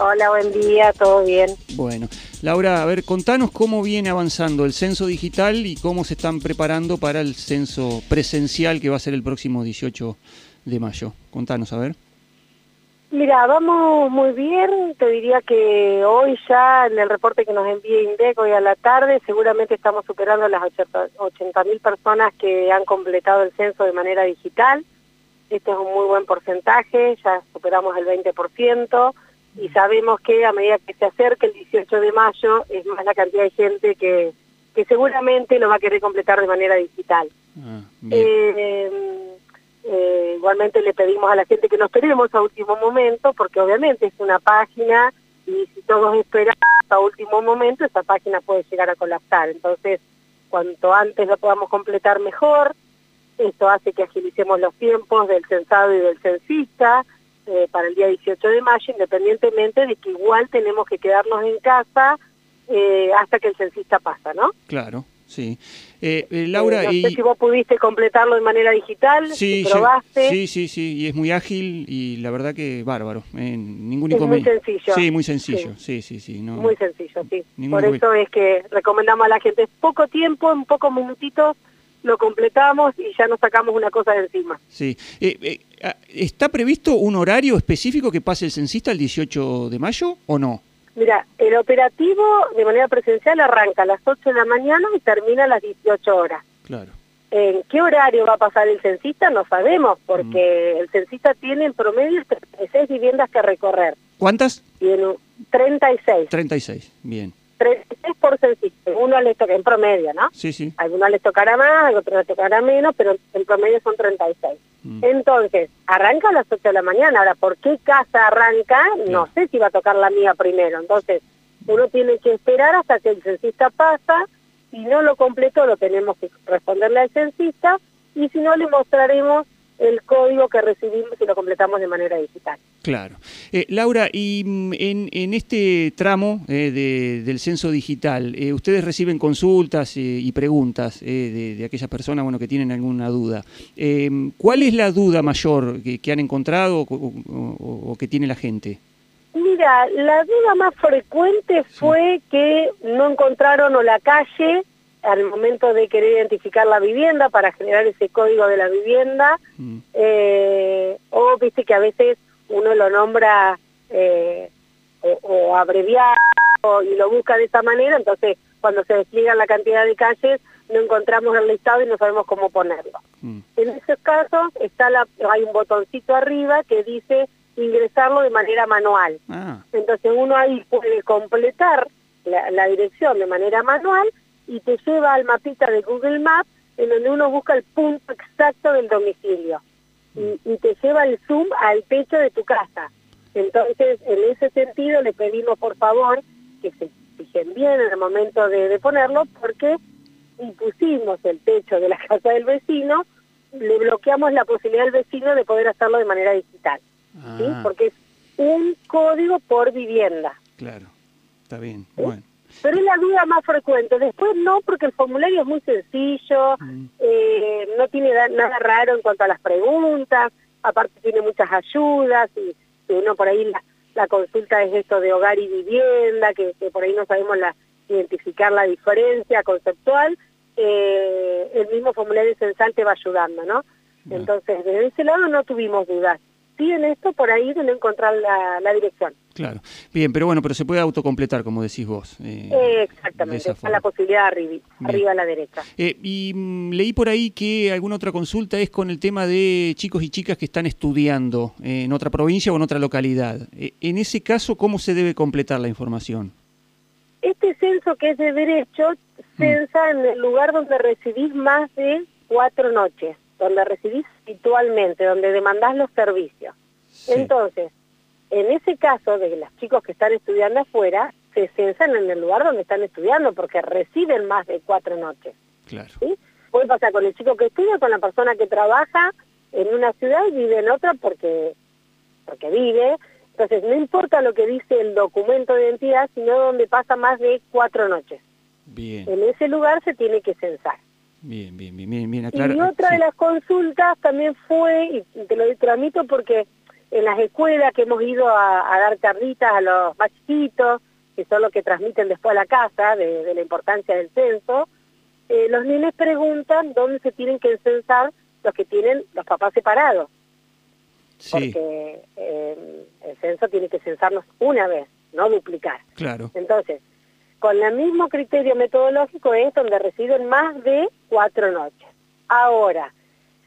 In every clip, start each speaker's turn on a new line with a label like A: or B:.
A: Hola, buen día, todo bien.
B: Bueno, Laura, a ver, contanos cómo viene avanzando el censo digital y cómo se están preparando para el censo presencial que va a ser el próximo 18 de mayo. Contanos, a ver.
A: Mira, vamos muy bien. Te diría que hoy ya en el reporte que nos envía INDEC hoy a la tarde, seguramente estamos superando las 80.000 personas que han completado el censo de manera digital. Este es un muy buen porcentaje, ya superamos el 20% y sabemos que a medida que se acerca el 18 de mayo es más la cantidad de gente que, que seguramente lo va a querer completar de manera digital. Ah, eh, eh, igualmente le pedimos a la gente que no esperemos a último momento, porque obviamente es una página y si todos esperamos a último momento, esa página puede llegar a colapsar. Entonces, cuanto antes lo podamos completar mejor, esto hace que agilicemos los tiempos del censado y del censista, eh, para el día 18 de mayo, independientemente de que igual tenemos que quedarnos en casa eh, hasta que el censista pasa, ¿no?
B: Claro. Sí. Eh, Laura,
A: no sé si vos pudiste completarlo de manera digital,
B: sí,
A: probaste.
B: sí, sí, sí, y es muy ágil y la verdad que bárbaro. ningún
A: es muy sencillo.
B: Sí, muy sencillo, sí, sí, sí. no,
A: muy sencillo, sí. Por eso es que recomendamos a la gente poco tiempo, en pocos minutitos, lo completamos y ya nos sacamos una cosa de encima.
B: Sí. Eh, eh, ah, ¿Está previsto un horario específico que pase el censista el 18 de mayo o no?
A: Mira, el operativo de manera presencial arranca a las 8 de la mañana y termina a las 18 horas.
B: Claro.
A: ¿En qué horario va a pasar el censista? No sabemos, porque mm. el censista tiene en promedio 36 viviendas que recorrer.
B: ¿Cuántas?
A: Tiene 36.
B: 36, bien.
A: 36 por censista, uno les toca en promedio, ¿no?
B: Sí, sí.
A: Algunos les tocará más, otros les tocará menos, pero en promedio son 36. Mm. Entonces, arranca a las 8 de la mañana. Ahora, ¿por qué casa arranca? No sé si va a tocar la mía primero. Entonces, uno tiene que esperar hasta que el censista pasa. Si no lo completó, lo tenemos que responderle al censista. Y si no, le mostraremos el código que recibimos y lo completamos de manera digital.
B: Claro. Eh, Laura, y mm, en, en, este tramo eh, del censo digital, eh, ustedes reciben consultas y preguntas de, aquellas personas bueno, que tienen alguna duda. ¿Cuál es la duda mayor que, han encontrado o, que tiene la gente?
A: Mira, la duda más frecuente fue que no encontraron o la calle al momento de querer identificar la vivienda para generar ese código de la vivienda, mm. eh, o viste que a veces uno lo nombra eh, o, abreviado y lo busca de esa manera, entonces cuando se despliega la cantidad de calles no encontramos el listado y no sabemos cómo ponerlo. Mm. En esos casos está la, hay un botoncito arriba que dice ingresarlo de manera manual. Ah. Entonces uno ahí puede completar la dirección de manera manual y te lleva al mapita de Google Maps en donde uno busca el punto exacto del domicilio y, te lleva el zoom al techo de tu casa. Entonces, en ese sentido, le pedimos por favor que se fijen bien en el momento de, ponerlo porque impusimos el techo de la casa del vecino, le bloqueamos la posibilidad al vecino de poder hacerlo de manera digital. ¿sí? Ah. Porque es un código por vivienda.
B: Claro, está bien. Bueno.
A: Pero es la duda más frecuente. Después no, porque el formulario es muy sencillo, mm. eh, no tiene nada raro en cuanto a las preguntas, aparte tiene muchas ayudas y, uno por ahí la, consulta es esto de hogar y vivienda, que, por ahí no sabemos la, identificar la diferencia conceptual, eh, el mismo formulario censal te va ayudando, ¿no? Entonces, desde ese lado no tuvimos dudas sí en esto por ahí de no encontrar la, dirección.
B: Claro, bien, pero bueno, pero se puede autocompletar, como decís vos.
A: Eh, exactamente, está la posibilidad arriba, arriba a la derecha.
B: Eh, y mm, leí por ahí que alguna otra consulta es con el tema de chicos y chicas que están estudiando en otra provincia o en otra localidad. Eh, en ese caso, ¿cómo se debe completar la información?
A: Este censo que es de derecho, mm. censa en el lugar donde recibís más de cuatro noches donde recibís habitualmente, donde demandás los servicios. Entonces, en ese caso de los chicos que están estudiando afuera, se censan en el lugar donde están estudiando porque reciben más de cuatro noches.
B: Claro.
A: ¿sí? Puede pasar con el chico que estudia, con la persona que trabaja en una ciudad y vive en otra porque, porque vive. Entonces, no importa lo que dice el documento de identidad, sino donde pasa más de cuatro noches.
B: Bien.
A: En ese lugar se tiene que censar.
B: Bien, bien, bien, bien,
A: Y otra de las consultas también fue, y te lo tramito porque en las escuelas que hemos ido a, dar carritas a los más chiquitos, que son los que transmiten después a la casa de, la importancia del censo, eh, los niños preguntan dónde se tienen que censar los que tienen los papás separados. Porque eh, el censo tiene que censarnos una vez, no duplicar.
B: Claro.
A: Entonces, con el mismo criterio metodológico es donde residen más de cuatro noches. Ahora,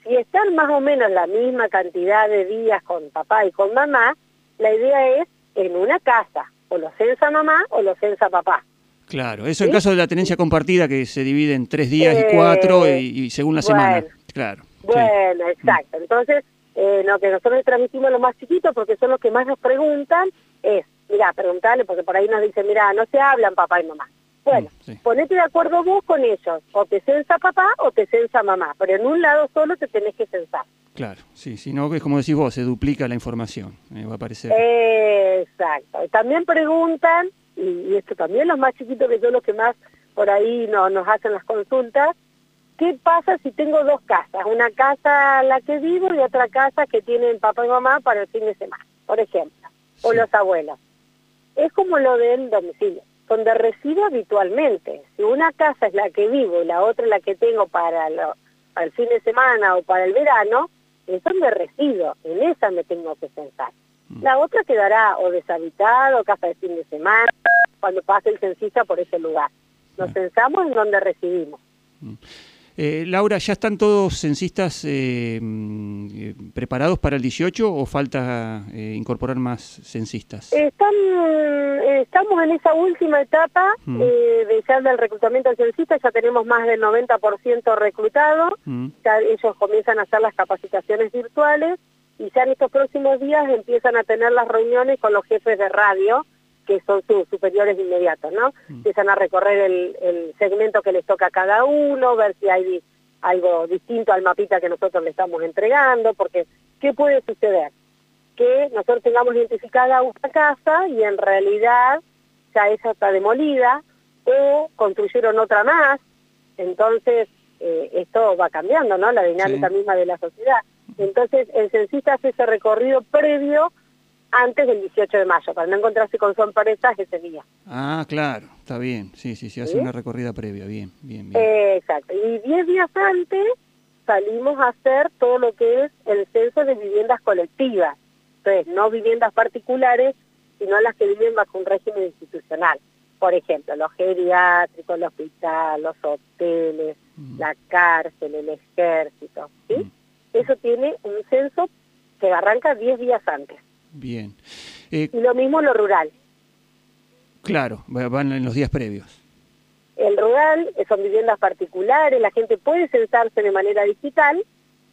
A: si están más o menos la misma cantidad de días con papá y con mamá, la idea es en una casa, o lo censa mamá o lo censa papá.
B: Claro, eso en caso de la tenencia compartida que se divide en tres días y cuatro y, según la semana. Claro.
A: Bueno, exacto. Entonces, eh, lo que nosotros transmitimos a los más chiquitos, porque son los que más nos preguntan, es, mira, preguntarle, porque por ahí nos dicen, mira, no se hablan papá y mamá. Bueno, mm, ponete de acuerdo vos con ellos, o te censa papá o te censa mamá, pero en un lado solo te tenés que censar.
B: Claro, sí, si no, es como decís vos, se duplica la información, eh, va a aparecer.
A: exacto, también preguntan, y, esto también los más chiquitos que son los que más por ahí no, nos hacen las consultas, ¿qué pasa si tengo dos casas? Una casa en la que vivo y otra casa que tienen papá y mamá para el fin de semana, por ejemplo, o los abuelos. Es como lo del domicilio donde resido habitualmente. Si una casa es la que vivo y la otra es la que tengo para, el fin de semana o para el verano, es donde resido, en esa me tengo que pensar. Mm. La otra quedará o deshabitada o casa de fin de semana, cuando pase el censista por ese lugar. Nos censamos en donde residimos.
B: Eh, Laura, ¿ya están todos censistas eh, mm, eh, preparados para el 18 o falta incorporar más censistas?
A: Están, estamos en esa última etapa mm. de ya del reclutamiento de censistas, ya tenemos más del 90% reclutado, mm. ya ellos comienzan a hacer las capacitaciones virtuales y ya en estos próximos días empiezan a tener las reuniones con los jefes de radio que son sus superiores inmediatos, ¿no? Mm. Empiezan a recorrer el, segmento que les toca a cada uno, ver si hay algo distinto al mapita que nosotros le estamos entregando, porque ¿qué puede suceder? Que nosotros tengamos identificada una casa y en realidad ya esa está demolida o construyeron otra más, entonces eh, esto va cambiando, ¿no? La dinámica misma de la sociedad. Entonces el censista hace ese recorrido previo antes del 18 de mayo, para no encontrarse con sorpresas ese día.
B: Ah, claro, está bien, sí, sí, sí, hace una recorrida previa, bien, bien, bien.
A: exacto, y 10 días antes salimos a hacer todo lo que es el censo de viviendas colectivas, entonces no viviendas particulares, sino las que viven bajo un régimen institucional. Por ejemplo, los geriátricos, el hospital, los hoteles, mm. la cárcel, el ejército, ¿sí? Mm. Eso tiene un censo que arranca 10 días antes.
B: Bien.
A: Eh, y lo mismo lo rural.
B: Claro, van en los días previos.
A: El rural son viviendas particulares, la gente puede censarse de manera digital,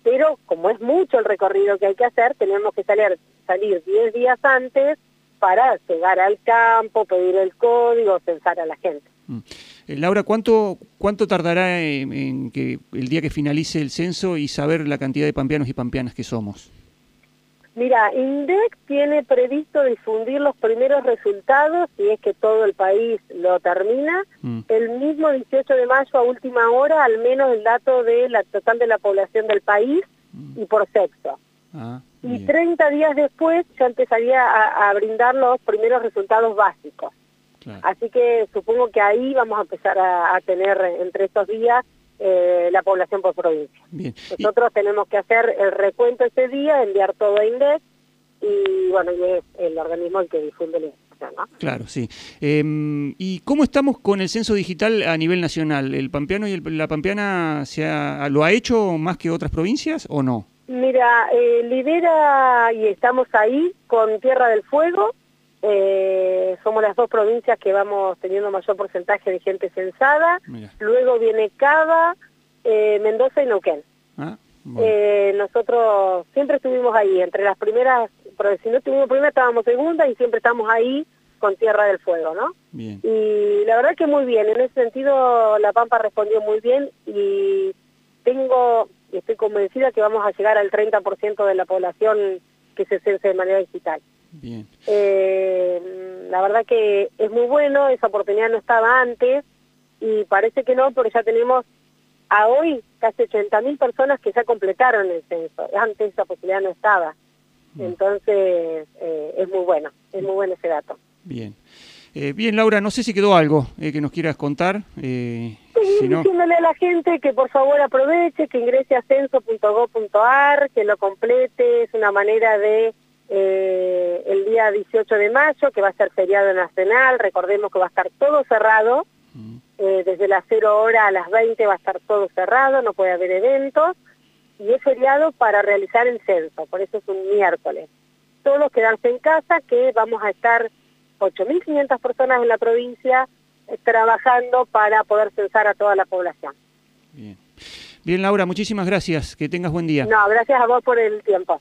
A: pero como es mucho el recorrido que hay que hacer, tenemos que salir salir 10 días antes para llegar al campo, pedir el código, censar a la gente. Mm.
B: Eh, Laura, ¿cuánto, ¿cuánto tardará en, que el día que finalice el censo y saber la cantidad de pampeanos y pampeanas que somos?
A: Mira, INDEC tiene previsto difundir los primeros resultados, si es que todo el país lo termina, mm. el mismo 18 de mayo a última hora, al menos el dato de la total de la población del país mm. y por sexo. Ah, y 30 días después ya empezaría a, brindar los primeros resultados básicos. Así que supongo que ahí vamos a empezar a tener entre estos días eh, la población por provincia. Nosotros tenemos que hacer el recuento ese día, enviar todo a INDEC y bueno, y es el organismo el que difunde la información. ¿no?
B: Claro, sí. Em, ¿Y cómo estamos con el censo digital a nivel nacional? ¿El Pampeano y la Pampeana se lo ha hecho más que otras provincias o no?
A: Mira, eh, lidera y estamos ahí con Tierra del Fuego, eh, somos las dos provincias que vamos teniendo mayor porcentaje de gente censada. Luego viene Cava, eh, Mendoza y Neuquén. Ah, eh, nosotros siempre estuvimos ahí, entre las primeras, si no estuvimos primera estábamos segunda y siempre estamos ahí con Tierra del Fuego, ¿no? Y la verdad que muy bien, en ese sentido La Pampa respondió muy bien y tengo, estoy convencida que vamos a llegar al 30% de la población que se cense de manera digital. Bien. Eh, la verdad que es muy bueno, esa oportunidad no estaba antes y parece que no, porque ya tenemos a hoy casi 80.000 personas que ya completaron el censo. Antes esa posibilidad no estaba. Entonces, eh, es muy bueno, es muy bueno ese dato.
B: Bien. Eh, bien, Laura, no sé si quedó algo eh, que nos quieras contar.
A: Eh, diciéndole a la gente que por favor aproveche, que ingrese a censo.gov.ar, que lo complete, es una manera de el día 18 de mayo, que va a ser feriado nacional, recordemos que va a estar todo cerrado, mm. desde las 0 hora a las 20 va a estar todo cerrado, no puede haber eventos, y es feriado para realizar el censo, por eso es un miércoles. Todos quedarse en casa, que vamos a estar 8.500 personas en la provincia eh, trabajando para poder censar a toda la población.
B: Bien. Bien, Laura, muchísimas gracias. Que tengas buen día.
A: No, gracias a vos por el tiempo.